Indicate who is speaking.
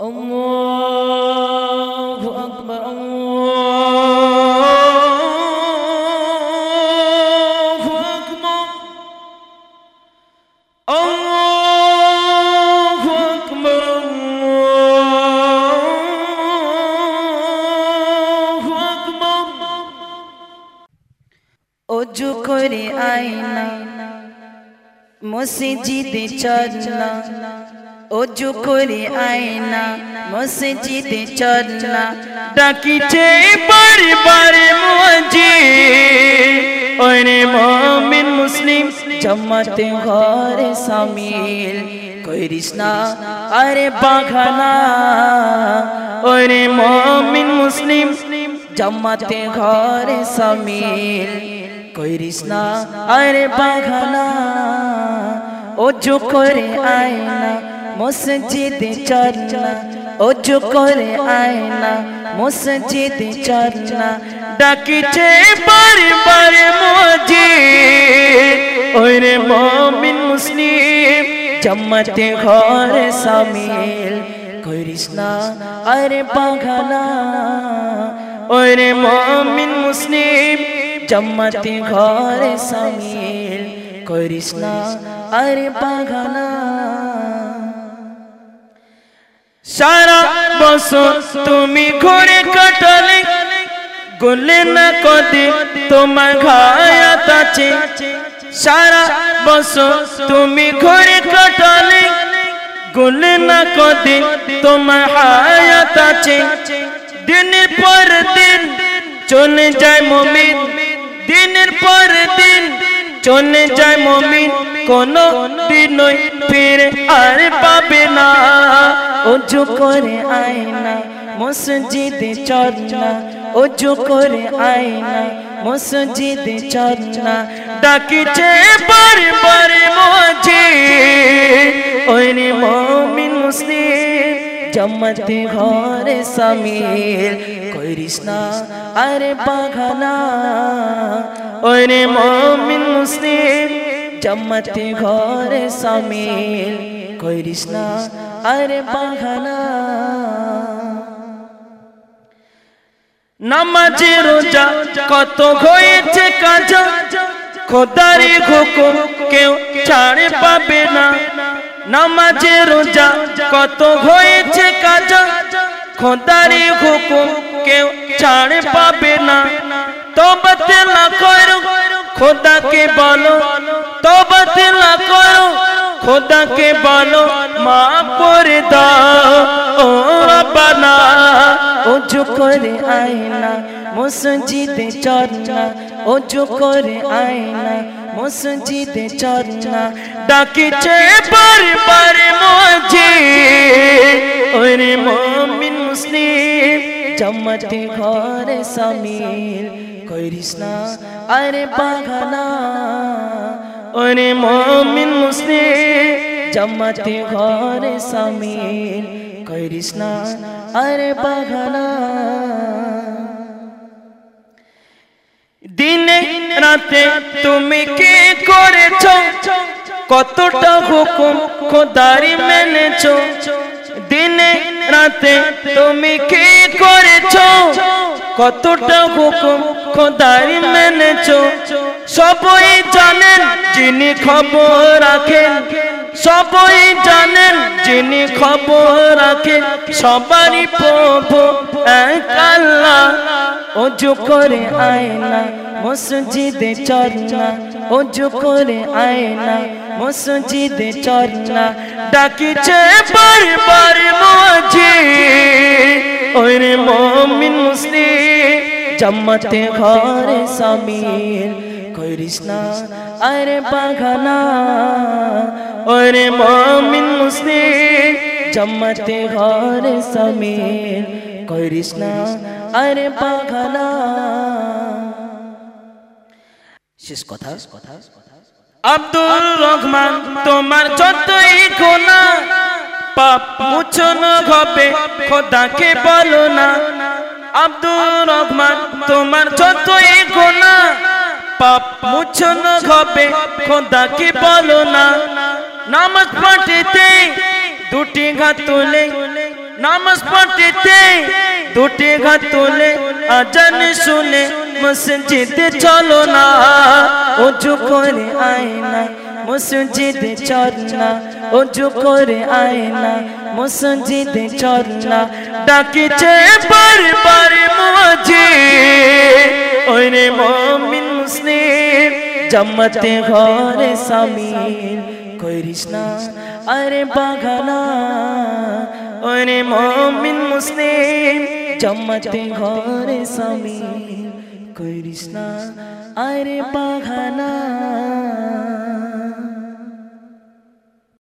Speaker 1: الله أكبر الله أكبر الله أكبر الله أكبر
Speaker 2: অজু করে আয়না মসজিদে চলনা অজু করে আয়না, মসজিদে চলনা
Speaker 1: ডাকিছে বারে বারে মজি। ওরে মমিন মুসলিম,
Speaker 2: জমাতে ঘরে সামিল। করিস না আরে বাঘানা।
Speaker 1: ওরে মমিন মুসলিম,
Speaker 2: জমাতে ঘরে সামিল। করিস না আরে বাঘানা। অজু করে আয়না মসজিদে চলনা অজু করে আয়না, মসজিদে চলনা
Speaker 1: ডাকিছে বারে বারে মজি ওরে মমিন মুসলিম
Speaker 2: জম্মতে ঘরে সামিল না, আরে বাঘানা
Speaker 1: ওরে মমিন মুসলিম
Speaker 2: জম্মতে ঘরে সামিল করিস আরে বাঘানা
Speaker 1: সারা বছর তুমি ঘুরে কাটালে, গোলে না কদে তোমার ঘায়াত আছে। সারা বছর তুমি ঘুরে কাটালে, গোলে না কদে তোমার হায়াত আছে। দিনের পর দিন চলে যায় মমিন, দিনের পর দিন চলে যায় মমিন। কোনো দিনই ফিরে আর পাবে
Speaker 2: অজু করে আয়না, মসজিদে চলনা অজু করে আয়না, মসজিদে চলনা
Speaker 1: ডাকিছে বারে বারে মজি ওরে মমিন মুসলিম
Speaker 2: জম্মতে ঘরে করিস না, আরে বাঘানা
Speaker 1: ওরে মমিন মুসলিম
Speaker 2: জম্মতে ঘরে করিস না আরে বাঘানা
Speaker 1: নামাজে রোজা কত হয়েছে কাজা? খোদারি হুকুম কেউ ছাড়ে পাবে না। নামাজে রোজা কত হয়েছে কাজা? খোদারি হুকুম কেউ ছাড়ে পাবে না। তোবাতে না করো, খোদাকে বলো। তোবাতে না করো, খোদাকে বলো। মা করে দাও ও রব্বানা
Speaker 2: অজু করে আয়না, মসজিদে চলনা অজু করে আয়না, মসজিদে চলনা
Speaker 1: ডাকিছে বারে বারে মজি ওরে মমিন মুসলিম
Speaker 2: জম্মতে ঘরে সামিল, করিস না আরে বাঘানা
Speaker 1: ওরে মমিন মুসলিম
Speaker 2: জম্মতে ঘরে সামিল, করিস না আরে বাঘানা
Speaker 1: দিনে রাতে তুমি কি করেছ? কতটা হুকুম খোদারি মেনেছ? দিনে রাতে তুমি কি করেছ? কতটা হুকুম খোদারি মেনেছ? সবই জানেন যিনি খবর রাখেন। সবই জানেন যিনি খবর রাখেন, সবারই প্রভু এক আল্লাহ।
Speaker 2: অজু করে আয়না, মসজিদে চলনা অজু করে আয়না, মসজিদে চলনা
Speaker 1: ডাকিছে বারে বারে মজি ওরে মমিন মুসলিম
Speaker 2: জম্মতে ঘরে সামিল। করিস না, আরে বাঘানা
Speaker 1: ওরে মমিন মুসলিম
Speaker 2: জম্মতে ঘরে সামিল করিস না আরে বাঘানা শেষ কথা। কথা
Speaker 1: আব্দুল রহমান, তোমার যতই গোনা পাপ মুছন হবে, খোদাকে বলো না। আব্দুল রহমান, তোমার যতই গোনা পাপ মুছন হবে, খোদাকে বলো না। নামাজ পাঠিতে দুটি ঘাত তুলে, নামাজ পড়তে দুটি ঘাত তুলে, আজান শুনে মসজিদে চলো না,
Speaker 2: উজু করে আয়না মসজিদে চলনা উজু করে আয়না মসজিদে চলনা
Speaker 1: ডাকিছে বারবার মুজি ওরে মুমিন মুসলিম
Speaker 2: জম্মতে ঘরে সামিল করিস না। আরে বাগানা
Speaker 1: ওরে মমিন মুসলিম
Speaker 2: জম্মতে ঘরে স্বামী করিস না। আরে বাগানা।